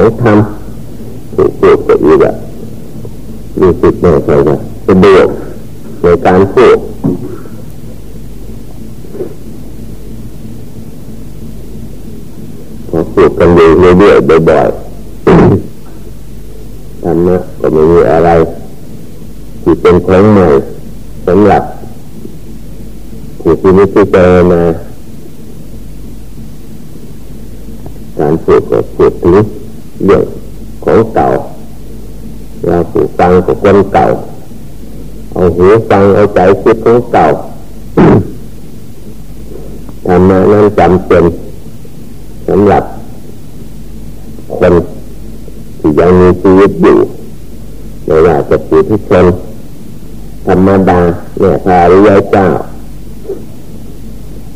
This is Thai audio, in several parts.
ของธรรมถูกพูดก็อีกอะรู้สึกแน่ใจว่าสะดวกในการพูดพอพูดกันเรื่อยๆบ่อยๆธรรมะก็ไม่มีอะไร ที่เป็นของใหม่สำหรับผู้ที่นิพพานมาการพูดก็พูดถึงเรื่องของเก่าเราผู้ฟังกับคนเก่า เอาหูฟังเอาใจคิดของ เก่าธรรมะนั้นจำเป็นสำหรับคนที่ยังมีชีวิตอยู่ไม่ว่าจะปุถุชนธรรมดาเนี่ยพาริยเจ้า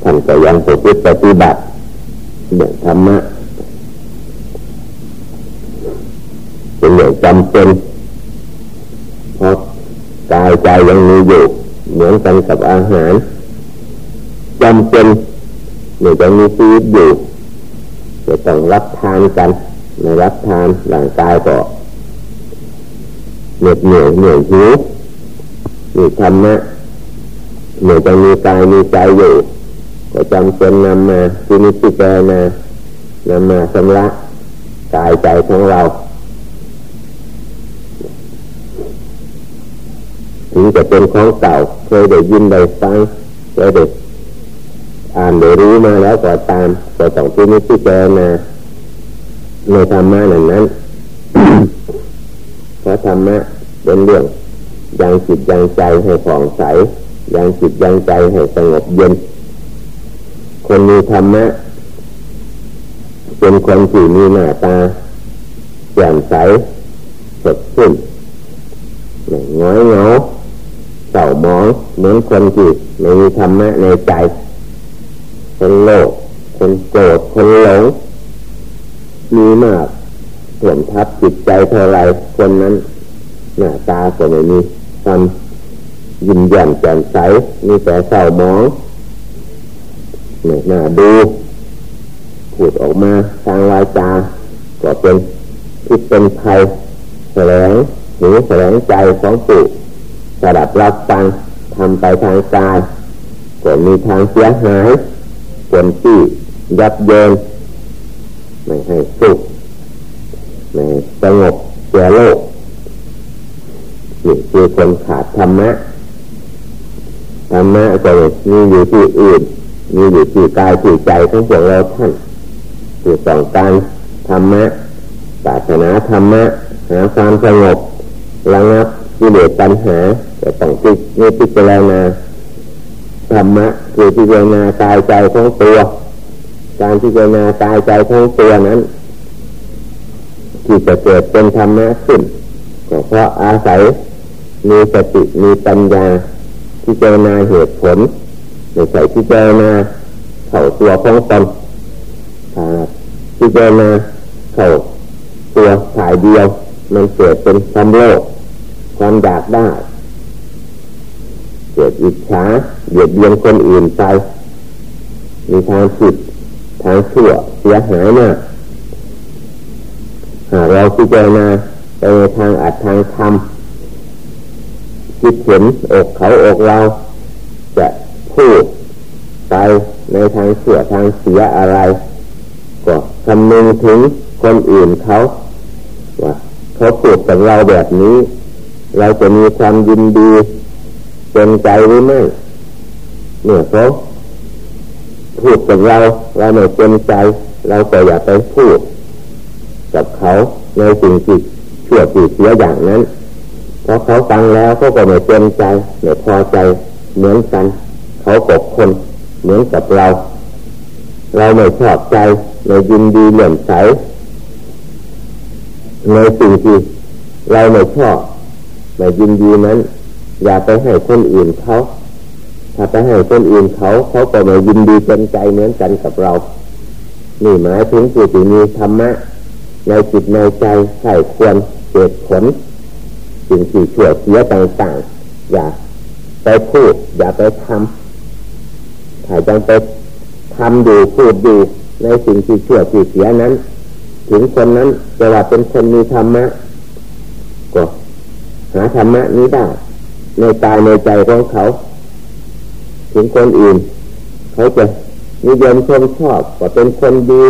ท่านก็ยังปฏิบัติเรื่องธรรมะเป็นเรื่องจำเป็นเพราะกายใจยังมีอยู่เหมือนกันกับอา หารจำเป็นเมื่อจะมีชีวิตอยู่จะต้องรับทานกันในรับทานร่างกายก็เหนื่อยเหนื่อยเหนื่อยหิวมีธรรมะเมื่อจะมีกายมีใจอยู่ ก็จำเป็นนำมาที่นิพพานนำมาสำระกายใจของเราถึง จะเป็นของเก่าเคยได้ยินได้ฟังเคยได้อ่านได้รู้มาแล้วก็ตามก็ต้องที่นี้ที่เจนะในธรรมะนั้นนั้นเพราะธรรมะเป็นเรื่องยังจิตยังใจให้ผ่องใสยังจิตยังใจให้สงบเย็น คนมีธรรมะเป็นคนที่มีหน้าตาแจ่มใสสดชื่นน้อยเงา เศร้าหมองเหมือนคนที่ไม่มีธรรมะในใจ คนโลภคนโกรธคนหลงมีมากส่วนทับจิตใจเท่าไรคนนั้นหน้าตาก็ไม่มีความยิ้มแย้มแจ่มใสมีแต่เศร้าหมองเนี่ยหน้าดูพูดออกมาทางวาจาก็เป็นทิศเป็นภัยแสลงหูแสลงใจของปู่ สดับรับฟังทำไปทางกายก็มีทางเสียหายคนที่ยับเยินไม่ให้สุขไม่ให้สงบเสียโลกนี่คือคนขาดธรรมะธรรมะก็มีอยู่ที่อื่น มีอยู่ที่กายที่ใจของพวกเราท่านที่ต้องการธรรมะศาสนาธรรมะหาความสงบระงับกิเลสปัญหา จะต้องพิจิพิจารณาธรรมะคือพิจารณากายใจของตัว การพิจารณากายใจของตัวนั้น ที่จะเกิดเป็นธรรมะขึ้นก็เพราะอาศัยมีสติมีปัญญาพิจารณาเหตุผลไม่ใช่พิจารณาเข่าตัวของตนพิจารณาเข่าตัวสายเดียว มันเกิดเป็นความโลภความอยากได้ เกิดอิจฉาเบียดเบียนคนอื่นไปมีทางผิดทางชั่วเสียหายเนี่ยหากเราพิจารณาไปในทางอัดทางทำคิดเห็นอกเขาอกเรา จะพูดไปในทางเสียทางเสียอะไร ก็คำนึงถึงคนอื่นเขาว่าเขาพูดกับเราแบบนี้ เราจะมีความยินดี เป็นใจหรือไม่เนี่ยเขาพูดกับเราเราไม่เป็นใจ เราก็อย่าไปพูด กับเขาในสิ่งที่ชั่วผิดเสียอย่างนั้นเพราะเขาฟังแล้วเขาก็ไม่เป็นใจไม่พอใจเหมือนกัน เขากบคนเหมือนกับเรา เราไม่ชอบใจไม่ยินดีเหลื่อมใสในสิ่งที่เราไม่ชอบไม่ยินดีนั้น อย่าไปให้คนอื่นเขาถ้าไปให้คนอื่นเขาเขาก็ไม่ยินดีเป็นใจเหมือนกันกับเรา นี่หมายถึงผู้ที่มีธรรมะในจิตในใจใส่ควรเกิดผลสิ่งที่เชื่อเสียต่างๆ อย่าไปพูด อย่าไปทำถ้าจังไปทำดูพูดดูในสิ่งที่เชื่อที่เสียนั้น ถึงคนนั้นจะว่าเป็นคนมีธรรมะก็หาธรรมะนี้ได้ ในตายในใจของเขา ถึงคนอื่น เขาจะนิยมชมชอบก็เป็นคนดี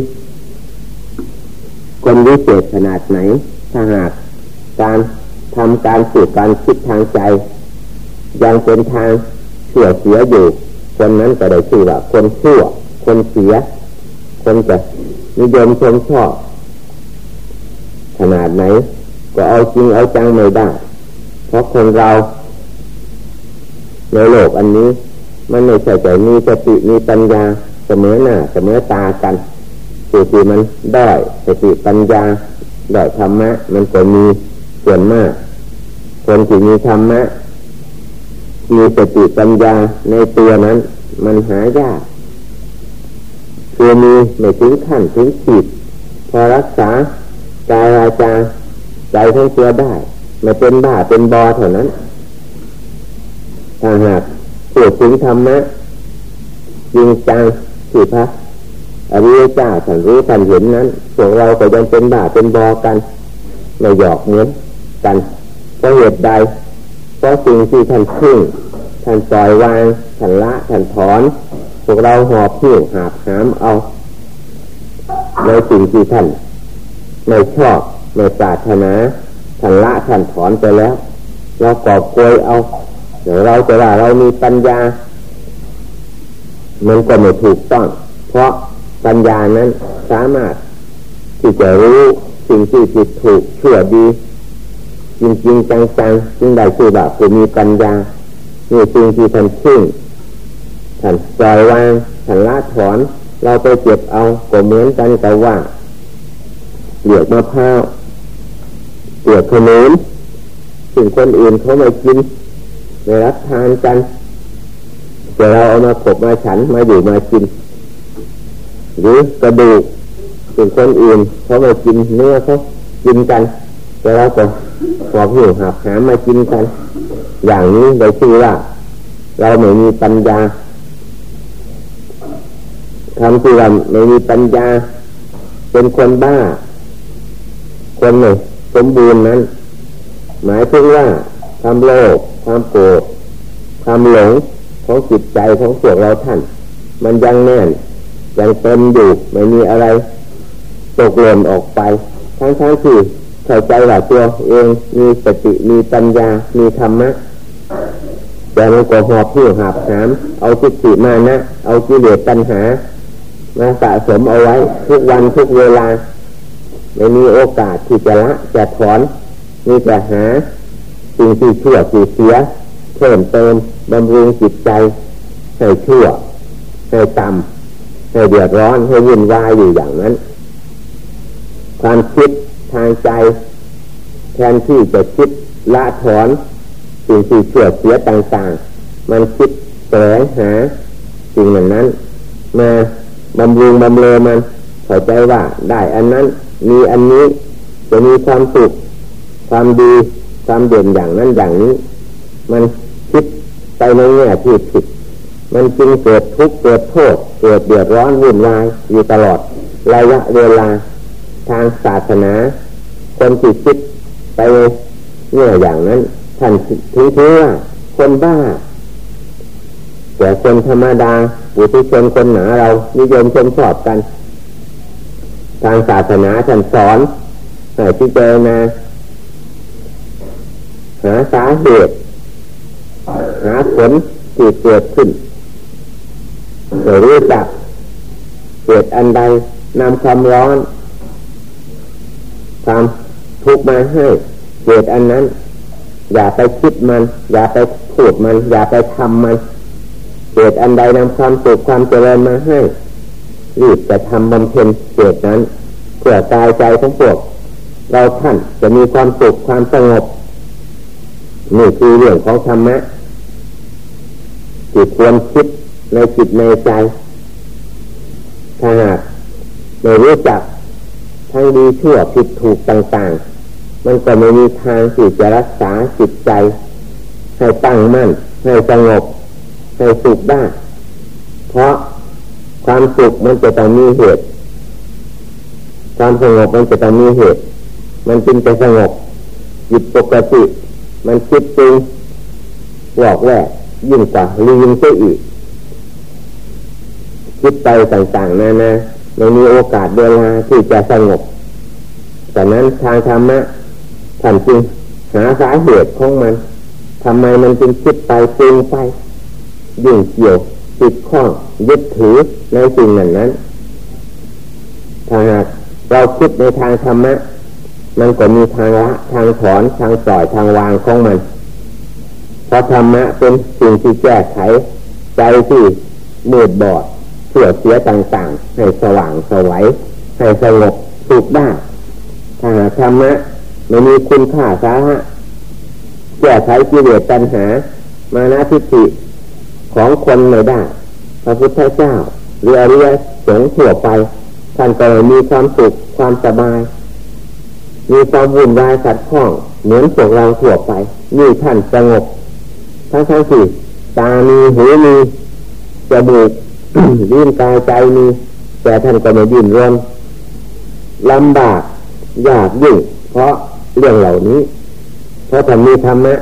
คนวิเศษขนาดไหน ถ้าหากการทำการฝึกการคิดทางใจ ยังเป็นทางเสื่อเสียอยู่ คนนั้นก็ได้ชื่อว่าคนชั่ว คนเสีย คนจะนิยมชมชอบ ขนาดไหน ก็เอาจริงเอาจังไม่ได้ เพราะคนเรา ในโลกอันนี้ มันไม่ใช่แต่มีสติมีปัญญาเสมอหน้าเสมอตากันสิ่งที่มันได้สติปัญญาได้ธรรมะ มันก็มีส่วนมาก คนที่มีธรรมะมีสติปัญญาในตัวนั้น มันหายากคือมีไม่ถึงขั้นถึงขีดพอรักษากายวาจาใจทั้งตัวได้ไม่เป็นบ้าเป็นบอเท่านั้น ถ้าหากปวดถึงธรรมะจริงจังที่พระอริยเจ้าท่านรู้ท่านเห็นนั้นพวกเราก็ยังเป็นบ้าเป็นบอกันไม่หยอกเหมือนกันเพราะเหตุใดเพราะสิ่งที่ท่านพึ่งท่านปล่อยวางท่านละท่านถอนพวกเราหอบหิ้วหาบหามเอาในสิ่งที่ท่านไม่ชอบไม่ปรารถนาท่านละท่านถอนไปแล้ว เรากอบกวยเอา เดี๋ยวเราจะว่าเรามีปัญญา มันก็ไม่ถูกต้อง เพราะปัญญานั้นสามารถที่จะรู้สิ่งที่ผิดถูกชั่วดี จริงจริงจังจังจึงได้ชื่อว่าผู้มีปัญญานี่สิ่งที่ท่านพึ่งท่านปล่อยวางท่านละถอน เราไปเก็บเอาก็เหมือนกันแต่ว่าเหลือกมะพร้าวเหลือกขนุนสิ่งคนอื่นเขาไม่กิน ไม่รับทานกันแต่เราเอามาขบมาฉันมาอยู่มากิน หรือกระดูกสิ่งคนอื่นเขาไม่กินเนื้อเขากินกัน แต่เราก็ขอบหิวหับหามากินกัน อย่างนี้โดยชื่อว่า เราไม่มีปัญญาทำที่เราไม่มีปัญญา เป็นคนบ้า คนหนึ่งสมบูรณ์นั้น หมายถึงว่าความโลภ ความโกรธความหลงของจิตใจของพวกเราท่าน มันยังแน่นยังเต็มอยู่ไม่มีอะไรตกหล่นออกไป ทั้งทั้งที่เข้าใจว่าตัวเองมีสติมีปัญญา มีธรรมะแต่มันก็หอบผิวหับหามเอาจิตติมานะ เอากิเลสปัญหา มาสะสมเอาไว้ ทุกวันทุกเวลา ไม่มีโอกาสที่จะละจะถอน มีแต่หา สิ่งที่ชั่วที่เสียเพิ่มเติมบำรุงจิตใจให้ชั่วให้ต่ำให้เดือดร้อนให้วุ่นวายอยู่อย่างนั้น ความคิดทางใจ แทนที่จะคิดละถอนสิ่งที่ชั่วเสียต่างๆ มันคิดแสวงหาสิ่งเหล่านั้น มาบำรุงบำเรอมันเข้าใจว่าได้อันนั้น มีอันนี้จะมีความสุขความดี ความเด่นอย่างนั้นอย่างนี้ มันคิดไปในแง่ที่ผิด มันจึงเกิดทุกข์เกิดโทษ เกิดเดือดร้อนวุ่นวายอยู่ตลอดระยะเวลาทางศาสนา คนที่คิดไปเงื่ออย่างนั้น ท่านถึงถือว่าคนบ้า แต่คนธรรมดาบุตรชนคนหนาเรานิยมชมชอบกัน ทางศาสนาท่านสอนให้พิจารณา หาสาเหตุหาผลที่เกิดขึ้นรู้จักเกิดอันใดนำความร้อนความทุกข์มาให้เกิดอันนั้น อย่าไปคิดมัน อย่าไปพูดมัน อย่าไปทำมันเกิดอันใดนำความสุขความเจริญมาให้รีบจะทำบำเพ็ญเกิดนั้นเพื่อกายใจของพวกเราท่านจะมีความสุขความสงบ นี่คือเรื่องของธรรมะจิตควรคิดในจิตในใจถ้าหากไม่รู้จักทั้งดีชั่วผิดถูกต่างๆ มันก็ไม่มีทางที่จะรักษาจิตใจ ให้ตั้งมั่น ให้สงบ ให้สุขได้ เพราะความสุขมันจะต้องมีเหตุ ความสงบมันจะต้องมีเหตุ มันจึงจะสงบจิตปกติ มันคิดจริงหลอกแวกยิ่งกว่าลืมเสียอีก คิดไปต่างๆนานาไม่มีโอกาสเวลาที่จะสงบแต่นั้นทางธรรมะท่านจึงหาสาเหตุของมันทำไมมันจึงคิดไปปรุงไปยิ่งเกี่ยวติดข้องยึดถือในสิ่งนั้นนั้นถ้าหากเราคิดในทางธรรมะ มันก็มีทางละทางถอนทางปล่อยทางวางของมัน เพราะธรรมะเป็นสิ่งที่แก้ไข ใจที่มืดบอดเสื่อเสียต่างๆ ให้สว่างสวัยให้สงบสุขได้ถ้าธรรมะไม่มีคุณค่าสาระแก้ไขกิเลสตัณหา มานะทิฏฐิของคนไม่ได้พระพุทธเจ้าเรือเรียสงทั่วไปท่านก็มีความสุขความสบาย มีความวุ่นวายขัดข้อง เหมือนพวกเราทั่วไปนี่ท่านสงบทั้งทั้งสี่ตามีหูมีจมูกลิ้นกายใจมี แต่ท่านก็ไม่ดิ้นรนลำบากยากยิ่ง เพราะเรื่องเหล่านี้ เพราะท่านมีธรรมะ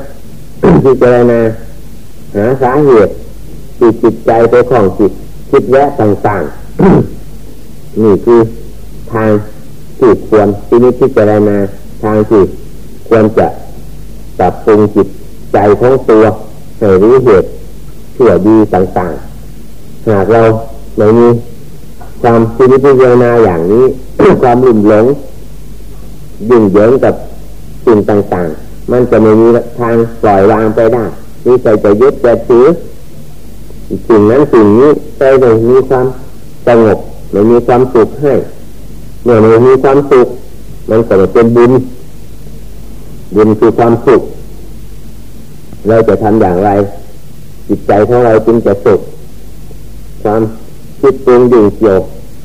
ที่เจรณาหาสาเหตุจิตจิตใจไปของจิตคิดแวะต่างๆ นี่คือทาง ที่ควรที่นี้ที่เจรณาทางที่ควรจะปรับปรุงจิตใจของตัวให้รู้เหตุเชื่อดีต่างๆ หากเราไม่มีความที่นิพพานาอย่างนี้ ความหลุ่มหลงยุ่งเหยิงกับสิ่งต่างๆ มันจะไม่มีทางปล่อยวางไปได้มีใจจะยึดจะถือสิ่งนั้นสิ่งนี้ใจไม่มีความสงบไม่มีความสุขให้ เมื่อไม่มีความสุขมันก็จะเป็นบุญ บุญคือความสุข เราจะทำอย่างไร จิตใจของเราจึงจะสุข ความคิดปรุงดิ่งเกี่ยว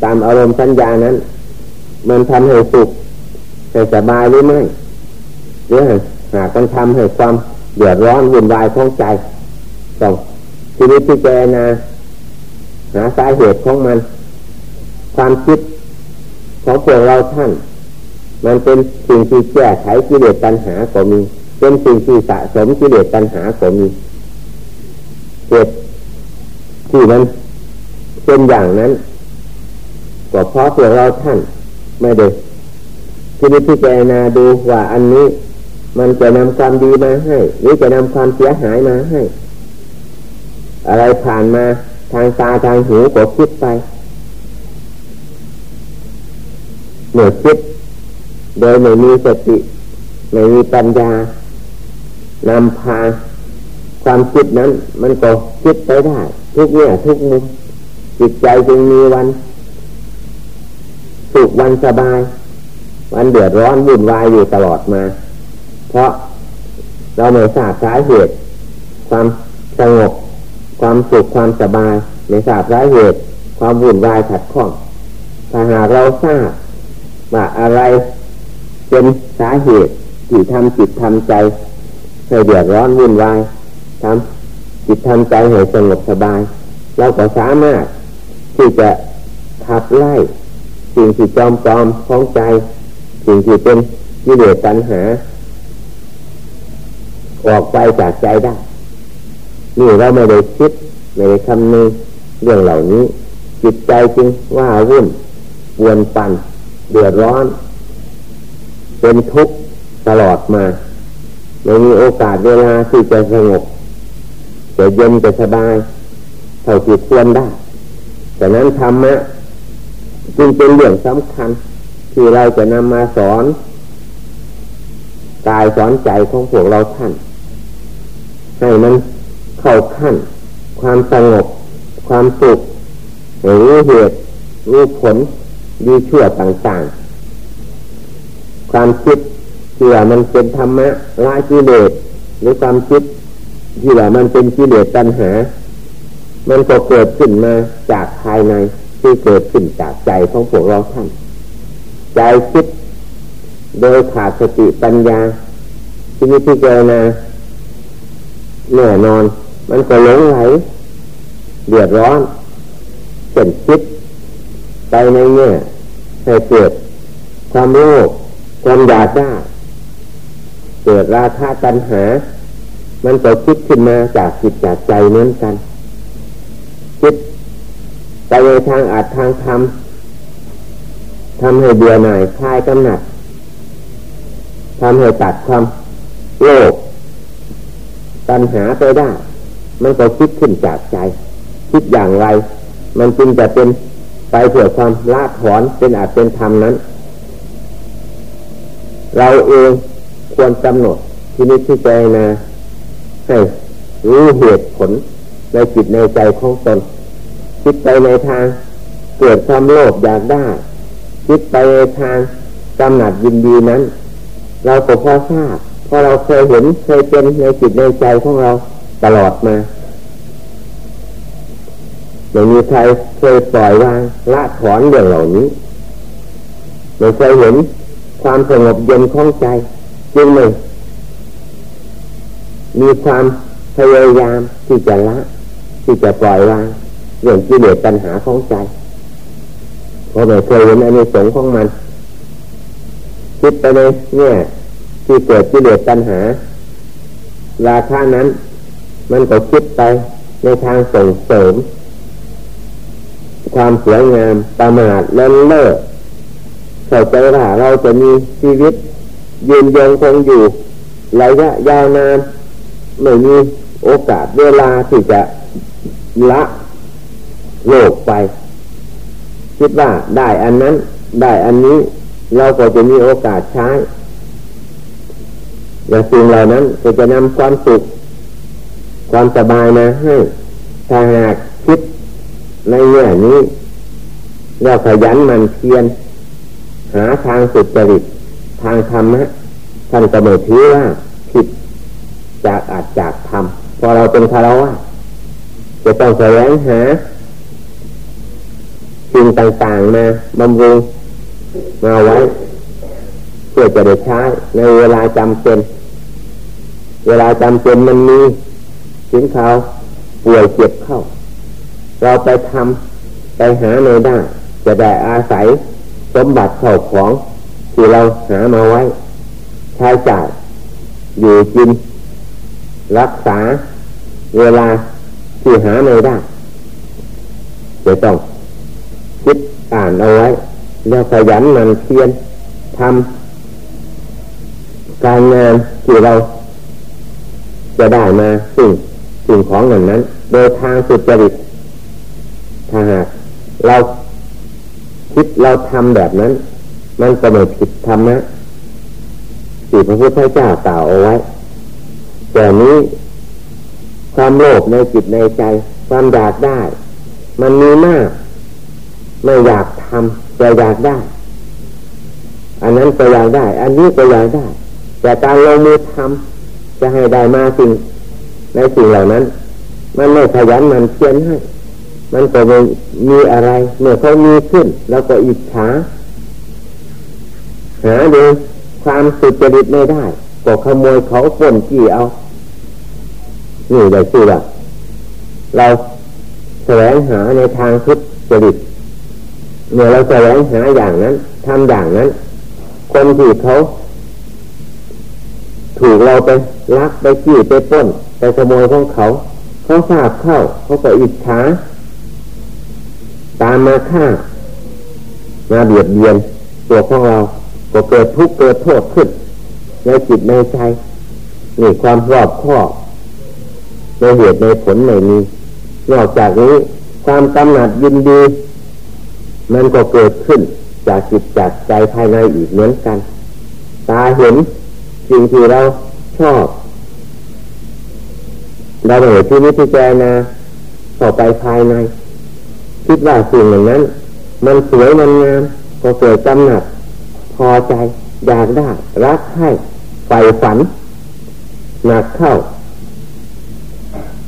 ตามอารมณ์สัญญานั้น มันทำให้สุขให้สบายหรือไม่หรือหากมันทำให้ความเดือดร้อนวุ่นวายของใจต้องทีนี้พิจารณาหาสาเหตุของมัน ความคิด ของพวกเราท่าน มันเป็นสิ่งที่แก้ไขกิเลสตัณหาก็มี เป็นสิ่งที่สะสมกิเลสตัณหาก็มีเหตุที่มันเป็นอย่างนั้นก็เพราะพวกเราท่านไม่ได้ที่นี้พิจารณาดูว่าอันนี้มันจะนำความดีมาให้หรือจะนำความเสียหายมาให้ อะไรผ่านมาทางตาทางหูก็คิดไป เมื่อคิดโดยไม่มีสติไม่มีปัญญานำพาความคิดนั้น มันก็คิดไปได้ ทุกเนี่ยทุกมุมจิตใจจึงมีวันสุขวันสบาย วันเดือดร้อนวุ่นวายอยู่ตลอดมา เพราะเราไม่ทราบสาเหตุ ความสงบความสุขความสบายไม่ทราบสาเหตุ ความวุ่นวายขัดข้องถ้าหากเราทราบ ว่าอะไรเป็นสาเหตุที่ทำจิตทำใจให้เดือดร้อนวุ่นวายทำจิตทำใจให้สงบสบาย เราก็สามารถที่จะขับไล่สิ่งที่จอมจอมของใจ สิ่งที่เป็นกิเลสตัณหา ออกไปจากใจได้ นี่เราไม่ได้คิดไม่ได้คำนึงเรื่องเหล่านี้ จิตใจจึงว่าวุ่นวนปั่น เดือดร้อน เป็นทุกข์ตลอดมาไม่มีโอกาสเวลาที่จะสงบจะเย็นจะสบายเท่าที่ควรได้แต่นั้นธรรมะจึงเป็นเรื่องสำคัญ ที่เราจะนำมาสอนกายสอนใจของพวกเราท่าน ให้มันเข้าขั้น ความสงบ ความสุขหรู้เหตุรู้ผล ดีชั่วต่างๆ ความคิดที่ว่ามันเป็นธรรมะละกิเลสหรือความคิดที่ว่ามันเป็นกิเลสตัณหา มันก็เกิดขึ้นมาจากภายในที่เกิดขึ้นจากใจของพวกเราท่าน ใจคิดโดยขาดสติปัญญาที่นี้พิจารณาแน่นอน มันก็หลงไหลเดือดร้อนเส้นคิด ไปในเนี่ยให้เกิดความโลภความอยากได้เกิดราคะตัณหา มันก็คิดขึ้นมาจากจิตจากใจเหมือนกัน คิดไปในทางอาจทางธรรมทำให้เบื่อหน่ายคลายกำหนัดทำให้ตัดความโลภตัณหาไปได้ มันก็คิดขึ้นจากใจ คิดอย่างไร มันจึงจะเป็น ไปเพื่อความละถอนเป็นอาจเป็นธรรมนั้น เราเองควรกำหนดที่นี้ที่ใจนะให้รู้เหตุผลในจิตในใจของตน คิดไปในทางเกิดความโลภอยากได้ คิดไปในทางกำหนัดยินดีนั้น เราก็พอทราบเพราะเราเคยเห็นเคยเป็นในจิตในใจของเราตลอดมา ไม่มีใครเคยปล่อยวางละถอนเรื่องเหล่านี้ไม่เคยเห็นความสงบเย็นของใจจึงไม่มีความพยายามที่จะละ ที่จะปล่อยวางเรื่องที่เหลือปัญหาของใจเพราะไม่เคยเห็นอันนี้สงของมัน คิดไปเลยเนี่ย ที่เกิดที่เหลือปัญหา ราคานั้น มันก็คิดไปในทางส่งเสริม ความสวยงามประมาทเลินเล่อเข้าใจว่าเราจะมีชีวิต ยืนยงคงอยู่ระยะยาวนานไม่มีโอกาสเวลาที่จะละโลกไป คิดว่าได้อันนั้น ได้อันนี้เราก็จะมีโอกาสใช้และสิ่งเหล่านั้นก็จะนำความสุข ความสบายมาให้ถ้าหาก ในแง่นี้เราขยันมันเพียรหาทางสุดจริตทางธรรมะท่านก็ไม่ถือว่าผิดจากอาจจากธรรมพอเราเป็นคารวะจะต้องแสวงหาสิ่งต่างๆมาบำรุงมาไว้ เพื่อจะได้ใช้ในเวลาจำเป็น เวลาจำเป็นมันมีสินเขาป่วยเจ็บเข้า เราไปทำไปหาในได้ จะได้อาศัยสมบัติเข้าของที่เราหามาไว้ใช้จ่ายอยู่กิน รักษาเวลาที่หาไม่ได้จะต้องคิดอ่านเอาไว้ แล้วขยันมันเพียรทำการงานที่เราจะได้มาสิ่งสิ่งของนั้นนั้น โดยทางสุจริต ถ้าหากเราคิดเราทำแบบนั้น มันก็ไม่ผิดธรรมะที่พระพุทธเจ้าต่าเอาไว้แต่นี้ความโลภในจิตในใจ ความอยากได้ มันมีมาก ไม่อยากทำแต่อยากได้ อันนั้นก็อยากได้ อันนี้ก็อยากได้ แต่การลงมือทำจะให้ได้มาสิ่งในสิ่งเหล่านั้น มันไม่ขยันมันเพียนให้ มันก็ไม่มีอะไร เมื่อเขามีขึ้นแล้วก็อิจฉาหาดูความสุจริตไม่ได้ ก็ขโมยเขาปนจี้เอา นี่ได้ชื่อว่าเราแสวงหาในทางทุจริตเมื่อเราแสวงหาอย่างนั้นทำอย่างนั้น คนที่เขาถูกเราไปลักไปจี้ไปป้น ไปขโมยของเขาเขาทราบเข้าเขาก็อิจฉา ตามมาฆ่ามาเบียดเบียนตัวของเราก็เกิดทุกข์เกิดโทษขึ้นในจิตในใจนี่ความรอบคอบในเหตุในผลในนี้นอกจากนี้ความกำหนัดยินดี มันก็เกิดขึ้นจากจิตจากใจภายในอีกเหมือนกัน ตาเห็นสิ่งที่เราชอบเราเห็นที่นิพพานาต่อไปภายใน คิดว่าสิ่งเหล่านั้น มันสวยมันงามก็เกิดกำหนัด พอใจอยากได้ รักให้ใฝ่ฝัน หนักเข้า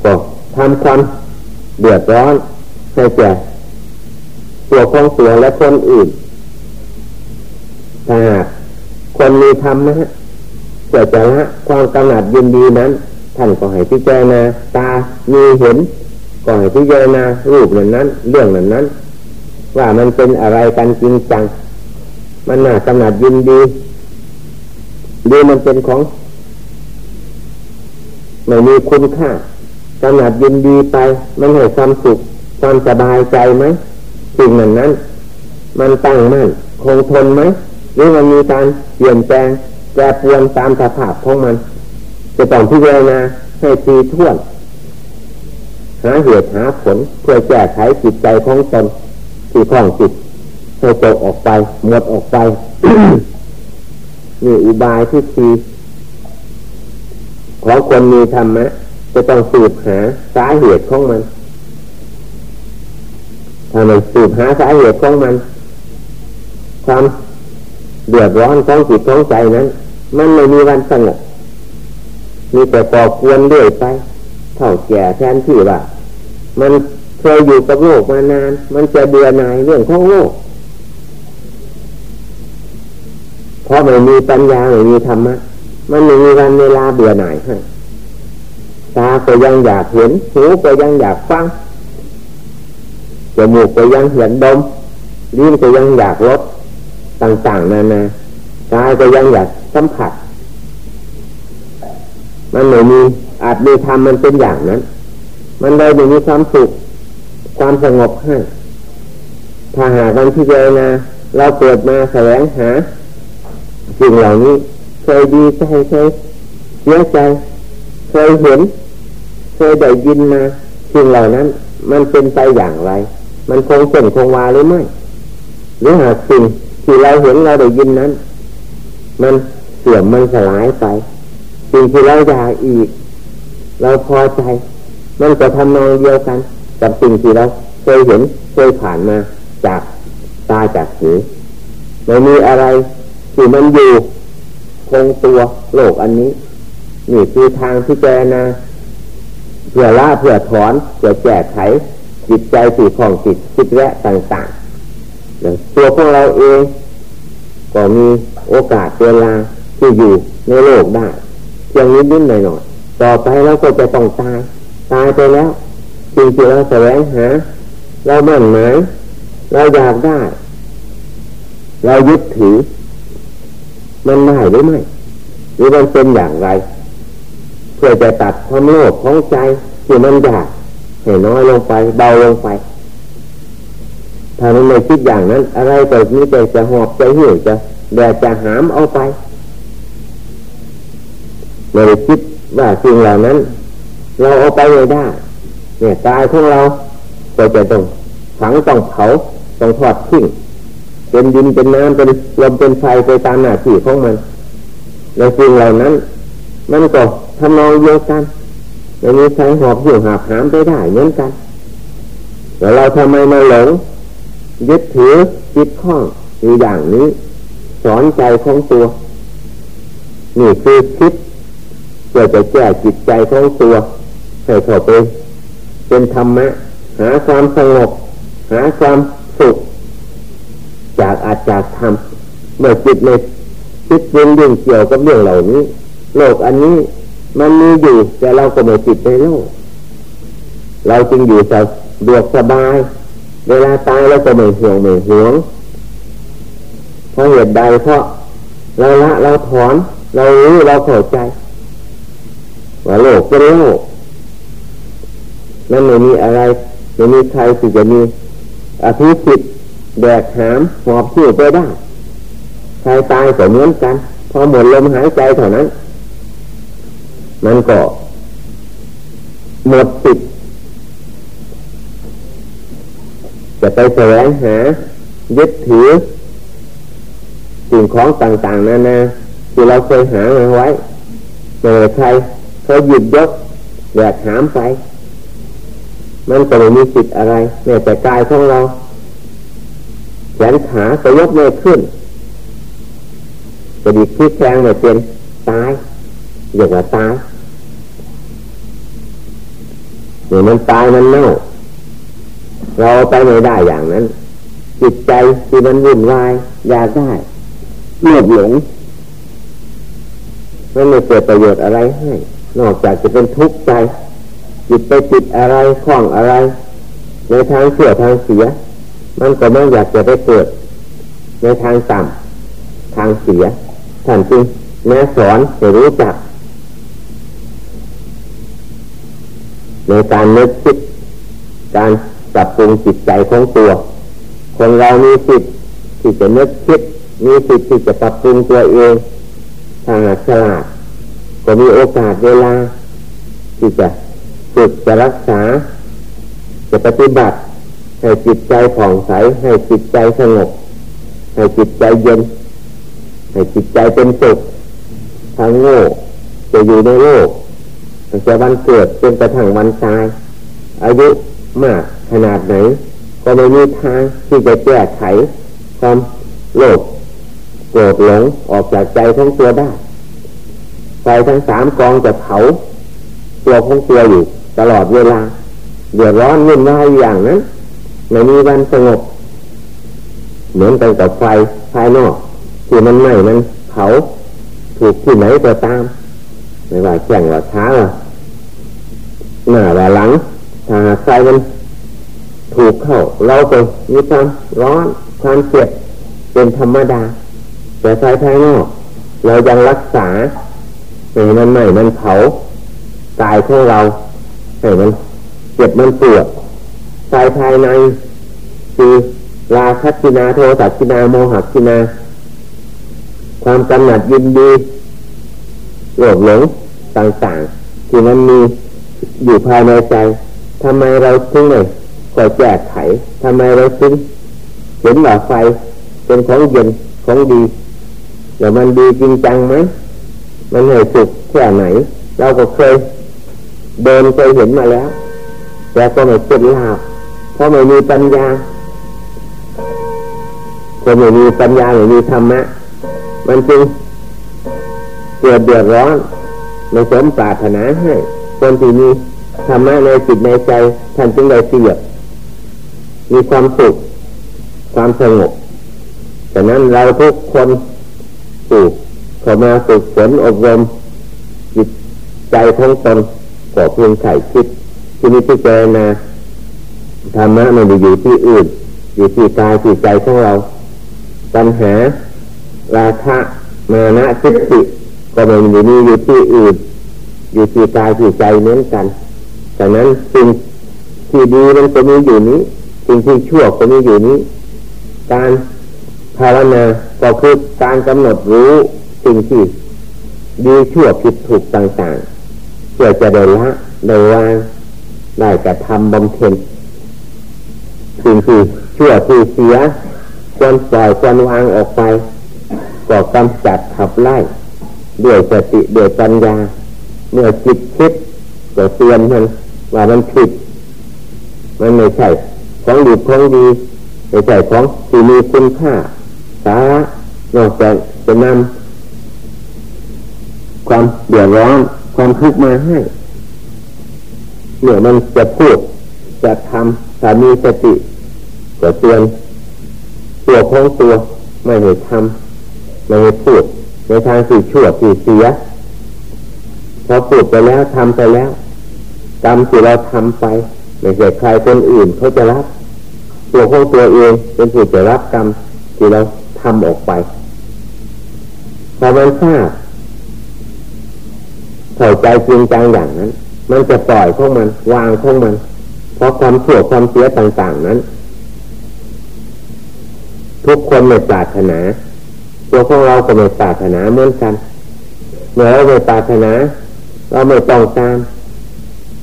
ก็ทำความเดือดร้อนให้แก่ตัวของตัวและคนอื่นถ้าคนมีธรรมะจะจะละความกำหนัดยินดีนั้น ท่านก็ให้พิจารณาตามีเห็น ก็ให้พิจารณารูปนั้นนั้น เรื่องนั้นนั้น ว่ามันเป็นอะไรกันจริงจัง มันน่ากำหนัดยินดีดีมันเป็นของไม่มีคุณค่ากำหนัดยินดีไป มันให้ความสุขความสบายใจไหมสิ่งนั้นนั้น มันตั้งมั่นคงทนไหมหรือมันมีการเปลี่ยนแปลงแปรปรวนตามสภาพของมัน จะต้องพิจารณาให้ทีท่วน หาเหตุหาผลเพื่อแก้ไขจิตใจของตนที่คล้องจิตให้ตกออกไป หมดออกไปนี่อุบายที่ทีของคนมีธรรมะจะต้องสืบหาสาเหตุของมันถ้ามันสืบหาสาเหตุของมันความเดือดร้อนของจิตของใจนั้น มันไม่มีวันสงบมีแต่ก่อควรเรื่อยไป เท่าแก่แทนที่ว่า มันเคยอยู่กับโลกมานาน มันจะเบื่อหน่ายเรื่องของโลกเพราะไม่มีปัญญาไม่มีธรรมะมันไม่มีวันเวลาเบื่อหน่ายให้ตาก็ยังอยากเห็นหูก็ยังอยากฟังจมูกก็ยังเห็นดมลิ้นก็ยังอยากรสต่างๆนานากายก็ยังอยากสัมผัส มันไม่มี อาจมีธรรมมันเป็นอย่างนั้น มันเลยไม่มีความสุขความสงบให้ถ้าหากันพิจารณาเราเกิดมาแสวงหาสิ่งเหล่านี้เคยดีใจเคยเสียใจเคยเห็น เคยได้ยินมาสิ่งเหล่านั้น มันเป็นไปอย่างไร มันคงเส้นคงวาหรือไม่หรือหากสิ่งที่เราเห็นเราได้ยินนั้น มันเสื่อมมันสลายไป สิ่งที่เราอยากอีก เราพอใจ มันจะทำนองเดียวกัน กับสิ่งที่เราเคยเห็นเคยผ่านมาจากตาจากหูไม่มีอะไรที่มันอยู่คงตัวโลกอันนี้ นี่คือทางที่เจนาเพื่อละเพื่อถอนเพื่อแก้ไขจิตใจสีของจิตคิดแวะต่างๆอย่างตัวของเราเองก็มีโอกาสเวลาที่อยู่ในโลกได้เพียงนิดนิดหน่อยหน่อย ต่อไปเราก็จะต้องตายตายไปแล้วสิ่งที่เราแสวงหาเรามั่นหมายเราอยากได้ เรายึดถือ มันได้หรือไม่หรือมันเป็นอย่างไร เพื่อจะตัดความโลภของใจที่มันอยากให้น้อยลงไปเบาลงไปถ้ามันไม่คิดอย่างนั้น อะไรเกิดนี้จะจะหอบจะหิวจะแดดจะหามเอาไปไม่ได้คิด ว่าสิ่งเหล่านั้น เราเอาไปไม่ได้เนี่ยกายของเราก็จะต้องฝังต้องเผาต้องทอดทิ้งเป็นดินเป็นน้ำเป็นลมเป็นไฟไปตามหน้าที่ของมันในสิ่งเหล่านั้น มันก็ทำนองเดียวกันไม่มีใครหอบหิวหาหามไปได้เหมือนกันแต่เราทำไมมาหลงยึดถือจิตข้องอยู่อย่างนี้ สอนใจของตัว นี่คือคิด เพื่อจะแก้จิตใจของตัวให้เข้าไปเป็นธรรมะ หาความสงบ หาความสุข จากอาจจากธรรมเมื่อจิตในคิดยึงยึงเกี่ยวกับเรื่องเหล่านี้ โลกอันนี้มันมีอยู่แต่เราก็ไม่ติดในโลก เราจึงอยู่สะดวกสบาย เวลาตายเราก็ไม่ห่วงไม่หวงเพราะเหตุใดเพราะเราละเราถอน เรารู้เราเข้าใจ ว่าโลกเป็นโลกนั่นไม่มีอะไรไม่มีใครที่จะมีอภิสิทธิ์แบกหามหอบผิวไปได้ใครตายก็เหมือนกัน พอหมดลมหายใจเท่านั้น มันก็หมดสิทธิ์จะไปแสวงหายึดถือ สิ่งของต่างๆนานาที่เราเคยหาไว้เจอใคร เขาหยิบยกแบกหามไป มันก็ไม่มีสิทธิ์อะไรแม้แต่กายของเราแขนขาก็ยกไม่ขึ้นจะดีคิดแทงไม่เป็นตายเรียกว่าตายเนี่ยมันตายมันเน่าเราไปไม่ได้อย่างนั้น จิตใจที่มันวุ่นวายอยากได้เลือดหลงมันไม่เกิดประโยชน์อะไรให้ นอกจากจะเป็นทุกข์ใจ จิตไปติดอะไรคล้องอะไร ในทางเสื่อทางเสีย มันก็ไม่อยากจะไปเกิด ในทางต่ำทางเสียท่านจึงแนะสอนให้รู้จัก ในการนึกคิดการปรับปรุงจิตใจของตัวคนเรามีสิทธิ์ที่จะนึกคิด มีสิทธิ์ที่จะปรับปรุงตัวเองทางฉลาด ก็มีโอกาสเวลา ที่จะฝึกจะรักษา จะปฏิบัติ ให้จิตใจผ่องใส ให้จิตใจสงบ ให้จิตใจเย็น ให้จิตใจเป็นสุขทางโง่จะอยู่ในโลกจะวันเกิดจนกระทั่งวันตาย อายุมากขนาดไหน ก็ไม่มีทางที่จะแก้ไขความโลภโกรธหลงออกจากใจทั้งตัวได้ ไฟทั้งสามกองจะเผาตัวของตัวอยู่ ตลอดเวลา เดือดร้อนวุ่นวายอย่างนั้นไม่มีวันสงบ เหมือนกันกับไฟภายนอกที่มันไหม้มันเผาถูกที่ไหนก็ตาม ไม่ว่าแข่งว่าช้าว่าหน้าว่าหลังถ้าไฟมันถูกเข้าเราก็มีความร้อนความเจ็บเป็นธรรมดา แต่ไฟภายนอกเรายังรักษา ให้มันไหม้มันเผากายของเราให้มันเจ็บมันปวดไฟภายในคือราคักินาโทสักินาโมหกินา ความกำหนัดยินดีโลภหลงต่างๆ ที่มันมีอยู่ภายในใจทำไมเราถึงไม่ค่อยแก้ไขทำไมเราถึงเห็นว่าไฟเป็นของเย็นของดีแล้วมันดีจริงจังไหม มันให้สุขแค่ไหน เราก็เคยเดินเคยเห็นมาแล้ว แต่ก็ไม่เป็นลาบเพราะไม่มีปัญญาคนไม่มีปัญญาไม่มีธรรมะ มันจึงเกิดเดือดร้อนไม่สมปรารถนาให้คนที่มีธรรมะในจิตในใจท่านจึงได้เสียบมีความสุขความสงบแต่นั้นเราทุกคนถูก เขามาฝึกฝนอบรมจิตใจของตนก่อเพียงไข่คิดที่นี้ที่เจนาธรรมะมันอยู่ที่อื่น อยู่ที่กายที่ใจของเราปัญหาราคะมานะทิฏฐิก็มันอยู่นี่อยู่ที่อื่น อยู่ที่กายที่ใจเหมือนกันดังนั้นสิ่งที่ดีมันก็มีอยู่นี้สิ่งที่ชั่วก็มีอยู่นี้ การภาวนาก็คือการกำหนดรู้ สิ่งที่ดีชั่วผิดถูกต่างๆ เพื่อจะได้ละได้วางได้กระทำบำเพ็ญสิ่งที่ชั่วที่เสียควรปล่อยควรวางออกไปก็กำจัดขับไล่ด้วยสติด้วยปัญญา เมื่อจิตคิดก็เตือนมันว่ามันผิด มันไม่ใช่ของดีของดีไม่ใช่ของที่มีคุณค่าสาระนอกจากจะนำ ความเดือดร้อน ความทุกข์มาให้เมื่อมันจะพูดจะทำถ้ามีสติก็เตือนตัวของตัวไม่ให้ทำไม่ให้พูด ในทางสี่ชั่วสี่เสียพอพูดไปแล้วทำไปแล้วกรรมที่เราทำไปไม่ใช่ใครคนอื่นเขาจะรับ ตัวของตัวเองเป็นผู้จะรับกรรมที่เราทำออกไปพอมันทราบ เข้าใจจริงจังอย่างนั้น มันจะปล่อยของมัน วางของมัน เพราะความชั่วความเสียต่าง ๆนั้น ทุกคนไม่ปรารถนา ตัวของเราก็ไม่ปรารถนาเหมือนกันเมื่อเราไม่ปรารถนา เราไม่ต้องการ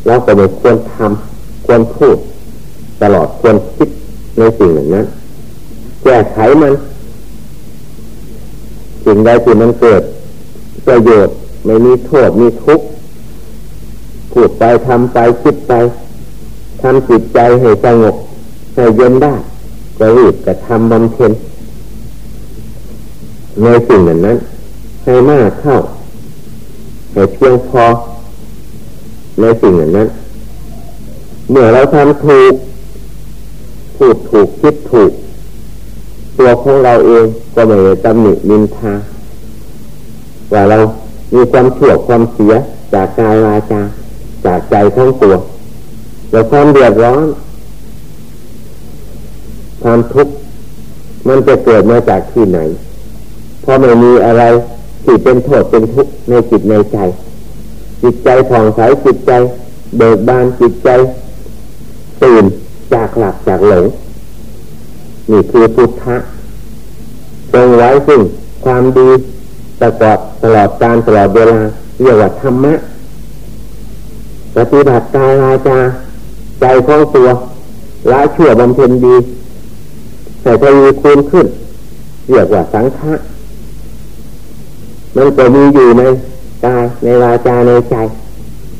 เราก็ไม่ควรทำควรพูด ตลอดควรคิดในสิ่งเหล่านั้นแก้ไขมันสิ่งใดที่มันเกิดประโยชน์ ไม่มีโทษมีทุกข์พูดไปทำไปคิดไปทำจิตใจให้สงบให้เย็นได้ก็รีบกระทำบำเพ็ญในสิ่งนั้นนั้นให้มากเข้าให้เพียงพอ ในสิ่งนั้นนั้น เมื่อเราทำถูกพูดถูกคิดถูก ตัวของเราเองก็ไม่ตำหนินินทาว่าเรา มีความเชื่อความเสียจากกายวาจาจากใจทั้งตัวแล้วความเดือดร้อน ความทุกข์มันจะเกิดมาจากที่ไหน เพอไม่มีอะไรที่เป็นโทษเป็นทุกข์ในจิตในใจ จิตใจผ่องใสจิตใจ เบิกบานจิตใจ ตื่นจากหลับจากหลงนี่คือพุทธะทรงไว้ซึ่งความดี ประกอบตลอดการตลอดเวลาเรียกว่าธรรมะปฏิบัติกายวาจาใจของตัวละชั่วบำเพ็ญดีใส่ทวีคูณขึ้นเรียกว่าสังฆะมันก็มีอยู่ในกายในวาจาในใจ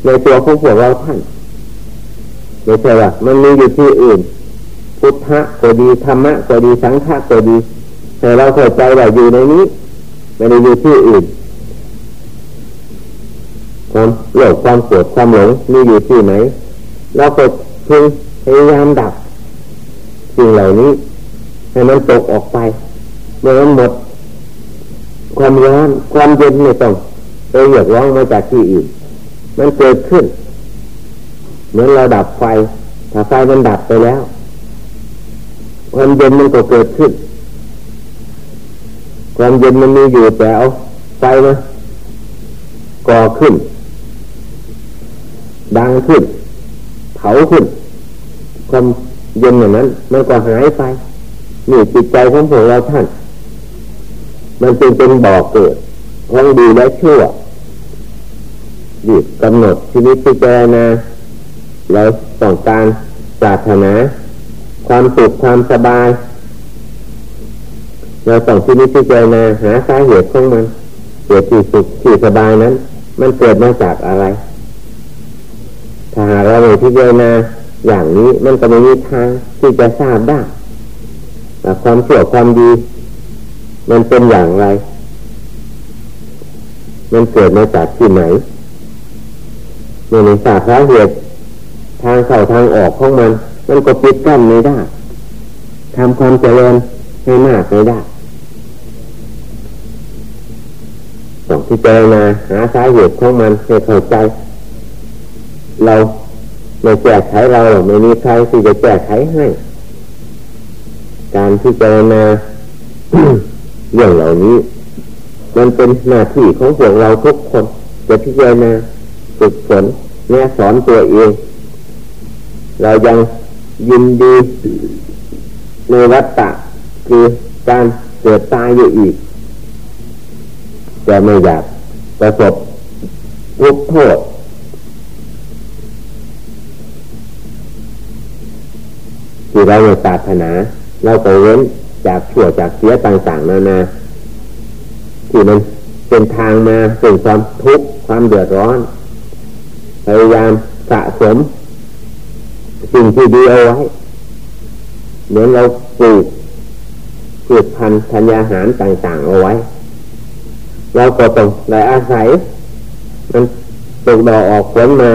ในตัวของพวกเราท่านไม่ใช่ว่ามันมีอยู่ที่อื่น พุทธะก็ดีธรรมะก็ดีสังฆะก็ดีแต่เราเข้าใจว่าอยู่ในนี้ ไม่ได้อยู่ที่อื่นความโลภความโกรธความหลงมีอยู่ที่ไหนเราก็พึงพยายามดับสิ่งเหล่านี้ให้มันตกออกไปเมื่อมันหมด ความร้อนความเย็นไม่ต้องไปเหยียบร้องมาจากที่อื่นมันเกิดขึ้น เหมือนเราดับไฟถ้าไฟมันดับไปแล้ว ความเย็นมันก็เกิดขึ้น ความเย็นมันมีอยู่แต่เอาไฟมาก่อขึ้น ดังขึ้น เผาขึ้น ความเย็นอย่างนั้นมันก็หายไปนี่จิตใจของพวกเราท่าน มันจึงเป็นบ่อเกิดของดีและชั่วดีกำหนดชีวิตพิจารณาเราต้องการปรารถนา ความสุขความสบาย เราต้องชีวิตพิจารณาหาสาเหตุของมันเหตุที่สุขที่สบายนั้น มันเกิดมาจากอะไร ถ้าหาเราไม่พิจารณาอย่างนี้มันก็ไม่มีทางที่จะทราบได้ความเสื่อความดี มันเป็นอย่างไร มันเกิดมาจากที่ไหนในในสาสาเหตุทางเข้าทางออกของมัน มันก็ปิดกั้นไม่ได้ทำความเจริญให้มากไม่ได้ ต้องที่เจรณาหาสาเหตุของมันให้เข้าใจ เราไม่แก้ไขเราไม่มีใครที่จะแก้ไขให้ การที่เจรณาเรื่องเหล่านี้ มันเป็นหน้าที่ของพวกเราทุกคนจะพิจารณาฝึกฝนแนะสอนตัวเอง เรายังยินดีในวัฏฏะคือการเกิดตายอยู่อีก จะไม่อยากประสบทุกโทษที่เราไม่ปรารถนาเราก็เว้นจากชั่วจากเสียต่างๆนานาที่มันเป็นทางมาสู่ความทุกข์ความเดือดร้อนพยายามสะสม สิ่งที่ดีเอาไว้เหมือนเราปลูกพืชพันธุ์ธัญญาหารต่างๆเอาไว้ เราก็ต้องได้อาศัย มันตกดอกออกผลมา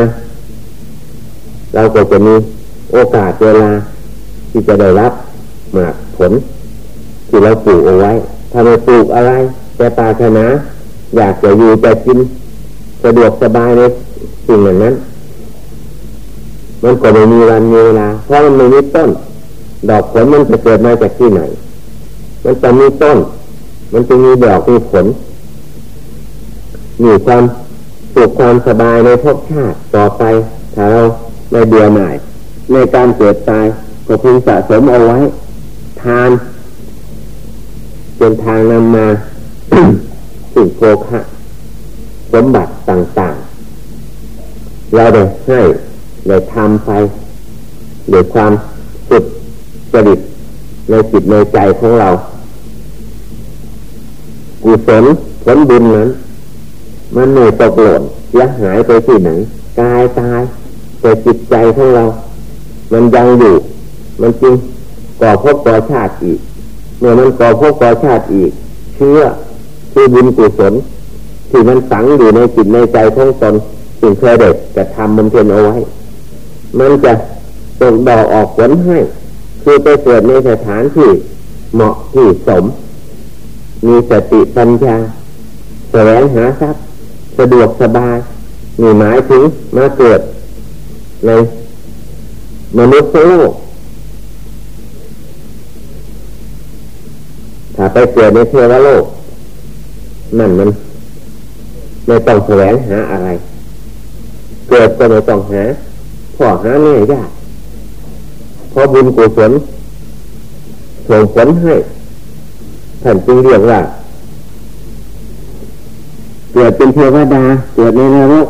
เราก็จะมีโอกาสเวลาที่จะได้รับมากผล ที่เราปลูกเอาไว้ ถ้าไม่ปลูกอะไรแต่ปาถนาอยากจะอยู่จะกินสะดวกสบายในสิ่งอย่านั้น มันก็ไม่มีวันมีเวลาเพราะมันไม่มีต้น ดอกผลมันจะเกิดมาจากที่ไหน มันจะมีต้น มันจะมีดอกมีผล มีความสุขความสบายในภพชาติต่อไปถ้าเราในเบื่อหน่าย ในการเกิดตายก็พึงสะสมเอาไว้ ทานเป็นทางนำมาสิ่งโภคะสมบัติต่างๆ เราได้ให้ได้ทำไปด้วยความสุดจริตในจิตในใจของเรา กุศลผลบุญนั้น มันไม่ตกหล่นเสียหายไปที่ไหนกายตาย แต่จิตใจของเรา มันยังอยู่ มันจริงก่อพบก่อชาติอีก เมื่อมันก่อพบก่อชาติอีก เชื่อคือบุญกุศลที่มันฝังอยู่ในจิตในใจของตนสิ่งเคยเด็กจะทำมันเพียนเอาไว้ มันจะตกดอกออกผลให้ คือไปเกิดในสถานที่เหมาะที่สม มีสติปัญญาแสวงหาทรัพย์ สะดวกสบายมีหมายถึงมาเกิดในมนุษย์โลกถ้าไปเกิดในเทวโลกนั่นมันไม่ต้องแสวงหาอะไร เกิดก็ไม่ต้องหาพ่อหาแม่ยากเพราะบุญกุศลส่งผลให้ท่านจึงเรียกว่า เกิดเป็นเทวดา เกิดในนรก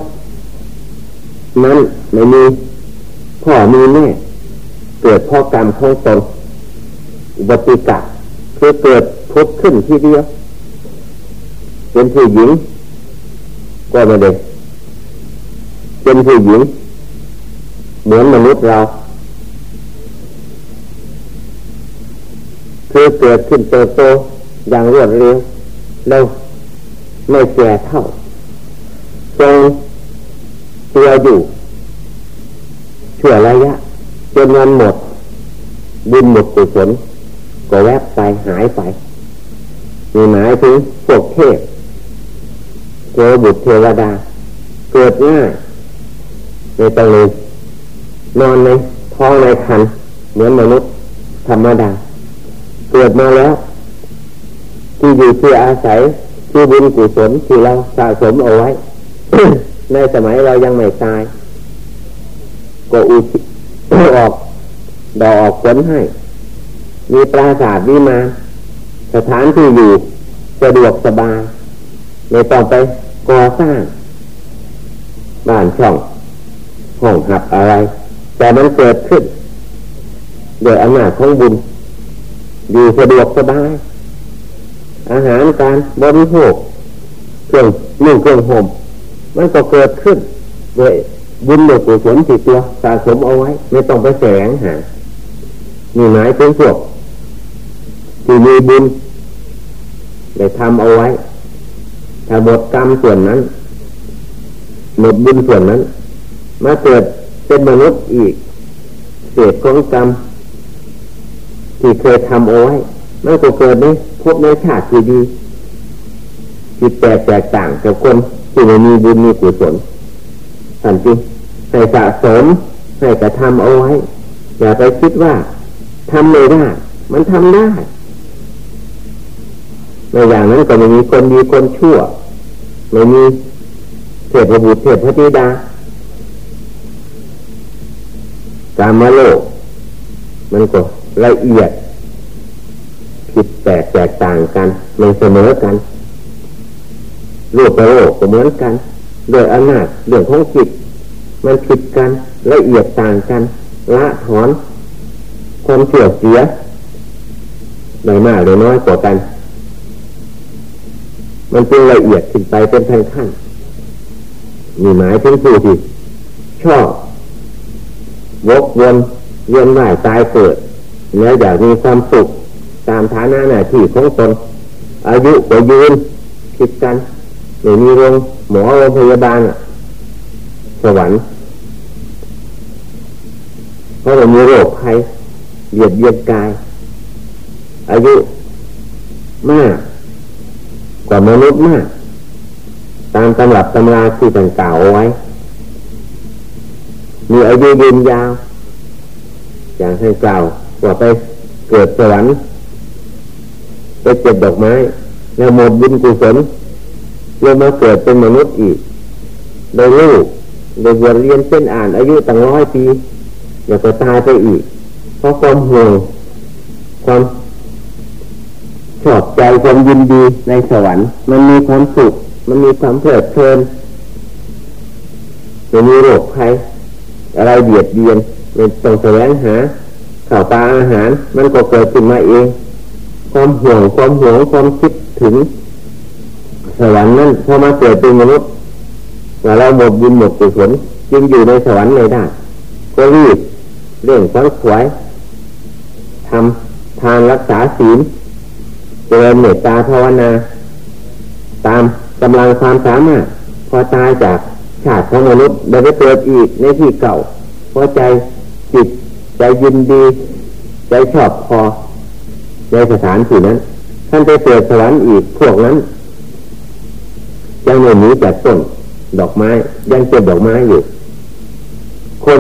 นั้นไม่มีพ่อมีแม่เกิดพ่อกรรมของตนอุบัติกะคือเกิดทุกขึ้นทีเดียวเป็นผู้หญิงก็ไม่ได้เป็นผู้หญิง เหมือนมนุษย์เรา คือเกิดขึ้นเติบโตอย่างรวดเร็วแล้ว ไม่แก่เท่าทรงตัวอยู่ชั่วระยะจนวันหมด บุญหมดกุศลก็แวบไปหายไปมีหมายถึงพวกเทพเทวบุตรเทวดา เกิดง่ายในตรงนี้นอนในท้องในคันเหมือนมนุษย์ธรรมดา เกิดมาแล้ว ที่อยู่ที่อาศัย ที่บุญกุศลที่เราสะสมเอาไว้ ในสมัยเรายังไม่ตาย ก็อุทิศออกดอกออกผลให้ มีปราสาทวิมาสถานที่อยู่สะดวกสบายไม่ต้องไปก่อสร้างบ้านช่องห้องหับอะไร แต่มันเกิดขึ้นโดยอำนาจของบุญ อยู่สะดวกสบาย อาหารการบริโภคเครื่องนุ่งเครื่องห่มมันก็เกิดขึ้นโดยบุญโดยกุศลติดตัวสะสมเอาไว้ ไม่ต้องไปแสงหามีหมายถึงพวกที่มีบุญได้ทำเอาไว้ ถ้าหมดกรรมส่วนนั้น หมดบุญส่วนนั้น มาเกิดเป็นมนุษย์อีกเศษของกรรมที่เคยทำเอาไว้มันก็เกิดใน พบในชาติที่ดีที่แตกแตกต่างกับคนที่ไม่มีบุญมีกุศลสันติให้สะสมให้กระทำเอาไว้ อย่าไปคิดว่าทำไม่ได้มันทำได้ในอย่างนั้นก็ไม่มีคนดีคนชั่วไม่มีเทพบุตรเทพธิดาการมาโลกมันก็ละเอียด ผิดแตกแตกต่างกันไม่เสมอกันรูปโลกก็เหมือนกันโดยอำนาจเรื่องของจิต มันผิดกันละเอียดต่างกันละถอนความเสื่อมเสียหน่อยมากหรือน้อยกว่ากัน มันเป็นละเอียดขึ้นไปเป็นทางขั้น มีหมายถึงผู้ที่ชอบวกวนเวียนว่ายตายเกิดแล้วอยากมีความสุข ตามฐานะหน้าที่ของตนอายุก็ยืนคิดกันไม่มีโรงหมอโรงพยาบาลสวรรค์เพราะมันมีโรคภัยเบียดเบียนกาย อายุมากกว่ามนุษย์มาก ตามตำรับตำราที่ต่างกล่าวไว้ มีอายุยืนยาว อย่างให้กล่าวว่าไปเกิดสวรรค์ ไปเก็บดอกไม้ แล้วหมดบุญกุศลลงมาเกิดเป็นมนุษย์อีกโดยลูกโดยเรียนเส้นอ่านอายุตั้งร้อยปีเดี๋ยวก็ตายไปอีก เพราะความห่วงความชอบใจความยินดีในสวรรค์ มันมีความสุข มันมีความเพลิดเพลินจะมีโรคภัยอะไรเบียดเบียนเป็นต้องแสวงหาข่าวปลาอาหาร มันก็เกิดขึ้นมาเอง ความห่วงความห่วงความคิดถึงสวรรค์นั้นพอมาเกิดเป็นมนุษย์ว่าเราหมดบุญหมดกุศลจึงอยู่ในสวรรค์ไม่ได้ก็รีบเร่งฟังขวายทำทานรักษาศีลเจริญเมตตาภาวนา ตามกำลังความสามารถพอตายจากชาติของมนุษย์ได้ไปเกิดอีกในที่เก่าพอใจจิตใจยินดี ใจชอบพอ ในสถานที่นั้น ท่านไปเกิดสวรรค์อีกพวกนั้น ยังไม่หนีจากต้นดอกไม้ ยังเก็บดอกไม้อยู่ คน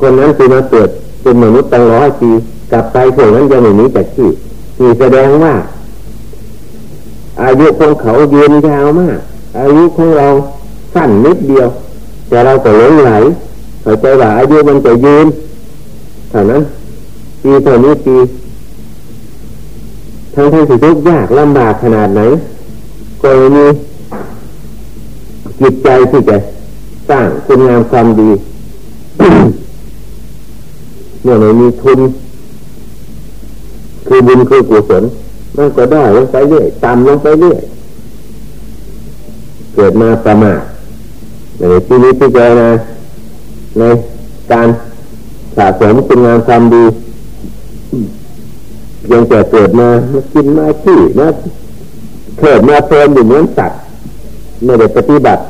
คนนั้นคือมาเกิดเป็นมนุษย์ตั้งร้อยปีกลับไปพวกนั้นยังไม่หนีจากที่นี่แสดงว่าออายุของเขายืนยาวมาก อายุของเราสั้นนิดเดียว แต่เราก็หลงไหลเข้าใจว่าอายุมันจะยืนเท่านั้นปีเท่านี้ปี ทั้งทั้งที่ทุกยากลำบากขนาดไหนก็มีจิตใจที่จะสร้างคุณงามความดีเมื่อไม่มีทุน คือบุญคือกุศลมันก็ได้ลงไปเรื่อยตามลงไปเรื่อยเกิดมาประมาทในที่นี้ที่เจอนะในการสะสมคุณงามความดี ยังแต่เกิดมากินมาขี้มาเกิดมาเพลินอยู่เหมือนสัตว์ไม่ได้ปฏิบัติ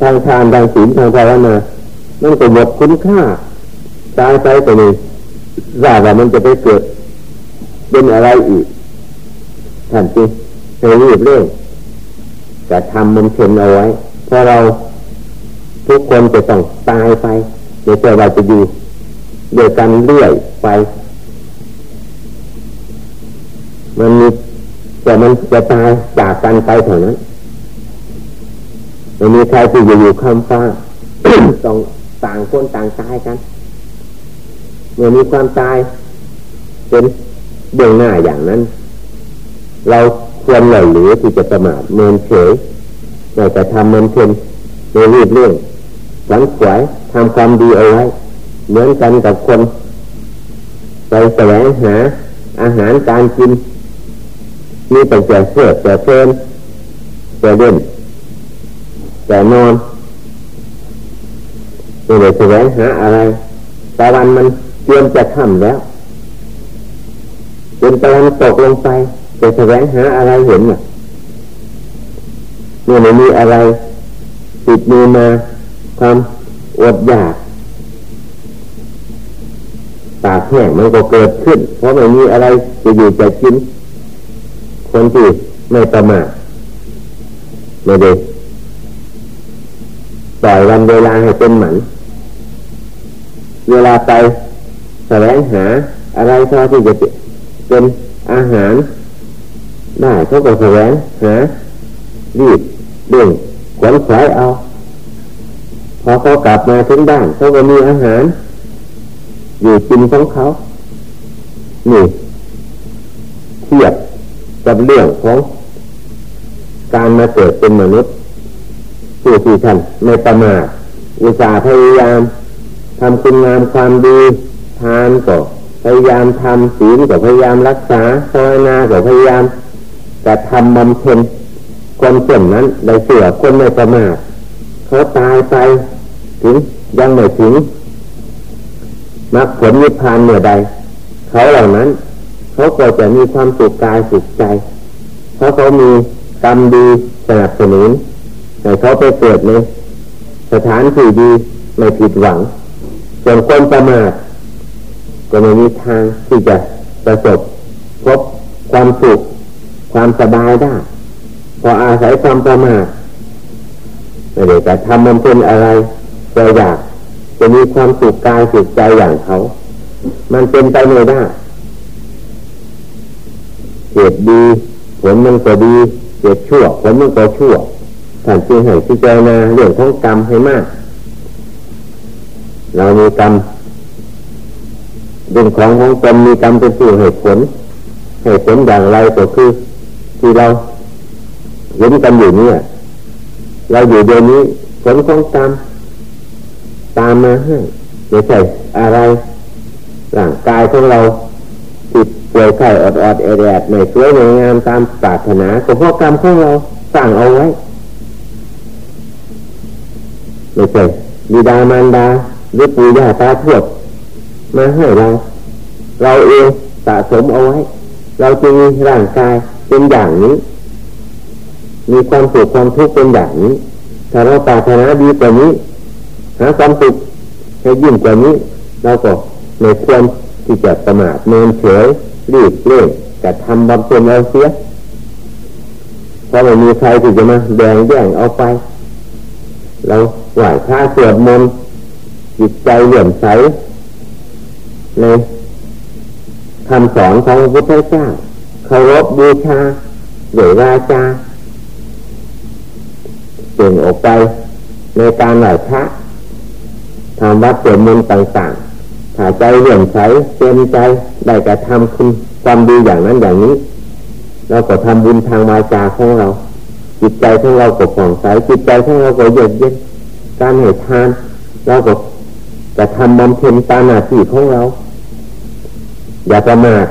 ทางทานทางศีลทางภาวนานั่นก็หมดคุณค่าตายไปตัวนี้ว่าว่ามันจะไปเกิด เป็นอะไรอีกท่านจีให้รีบเร่งจะทำมันเช่นเอาไว้เพราะเราทุกคนจะต้องตายไปเดี๋ยวเราจะอยู่เดียวกันเรื่อยไป มันมีแต่มันจะตายจากกันไปเท่านั้นไม่มีใครที่จะอยู่คำฟ้าต้องต่างคนต่างตายกันเมื่อมีความตาย เป็นเบื้องหน้าอย่างนั้น เราควรเหล่าหรือที่จะประมาทเมินเฉยเราจะทำเมันเพียนในรีบเรื่องหวังขวายทำความดีเอาไว้เหมือนกันกับคน ไปแสวงหาอาหารการกิน มีแต่เจเสื้อแต่เพลินแต่เด่นแต่นอนไม่ได้แสวงหาอะไรตะวันมันเตรียมจะค่ำแล้วจนตะวันตกลงไปจะแสวงหาอะไรเห็นอะเมื่อไม่มีอะไรติดมือมาความอดอยากปากแห้งมันก็เกิดขึ้น เพราะไม่มีอะไรจะอยู่จะกิน คนที่ไม่ประมาทไม่ได้ปล่อยวันเวลาให้เป็นหมัน เวลาไปแสวงหาอะไรท่าที่จะเป็นอาหารได้เขาก็แสวงหารีบเด่งขวนขวายเอา พอเขากลับมาถึงบ้านเขาก็มีอาหาร อยู่กินของเขา นี่เทียบ กับเรื่องของการมาเกิดเป็นมนุษย์ผู้ที่ท่านในประมาทอุตสาห์พยายามทำคุณงามความดีทานก็พยายามทำศีลก็พยายามรักษาภาวนาก็พยายามจะทำบำเพ็ญคนเช่นนั้นได้เสือคนไม่ประมาทเขาตายไปถึงยังไม่ถึงมรรคผลนิพพานเมื่อใด เขาเหล่านั้น เขาก็จะมีความสุขกายสุขใจ เพราะเขามีกรรมดีสนับสนุนให้เขาไปเกิดในสถานที่ดีไม่ผิดหวัง ส่วนคนประมาทก็ไม่มีทางที่จะประสบพบความสุขความสบายได้พออาศัยความประมาทไม่ได้จะทำมันเป็นอะไรเราอยากจะมีความสุขกายสุขใจอย่างเขา มันเป็นไปไม่ได้ เกิดดีผลมันก็ดีเกิดชั่วผลมันก็ชั่วท่านจึงให้พิจารณาเรื่องของกรรมให้มาก เรามีกรรมเรื่องของของตนมีกรรมเป็นผู้ให้ผลให้ผลอย่างไรก็คือ ที่เราเห็นกันอยู่เนี่ยเราอยู่เดี๋ยวนี้ผลของกรรมตามมาให้ไม่ใช่อะไรร่างกายของเรา ป่วยไข้อดอดแอดแอดไม่สวยไม่งามตามปรารถนาก็เพราะกรรมของเราสร้างเอาไว้ไม่ใช่บิดามารดาหรือปู่ย่าตาทวดมาให้เรา เราเองสะสมเอาไว้ เราจึงมีร่างกายเป็นอย่างนี้ มีความสุขความทุกข์เป็นอย่างนี้ ถ้าเราปรารถนาดีกว่านี้หาความสุขให้ยิ่งกว่านี้ เราก็ในควรที่จะประมาทเมินเฉย รีบเร่งจะทำบำเพ็ญเอาเสียเพราะไม่มีใครที่จะมาแบ่งแย่งเอาไปเราไหว้พระสวดมนต์จิตใจเหลื่อมใสในคำสอนของพระพุทธเจ้าเคารพบูชาหรือวาจาเป่งออกไปในการไหว้พระทำวัดเปลี่ยนมนต่างๆ ถ้าใจเลื่อมใสเต็มใจได้กระทำคุณความดีอย่างนั้นอย่างนี้ เราก็ทำบุญทางวาจาของเรา จิตใจของเราก็ผ่องใสจิตใจของเราก็เย็นเย็นการให้ทานเราก็จะทำบำเพ็ญตามหน้าที่ของเรา อย่าประมาท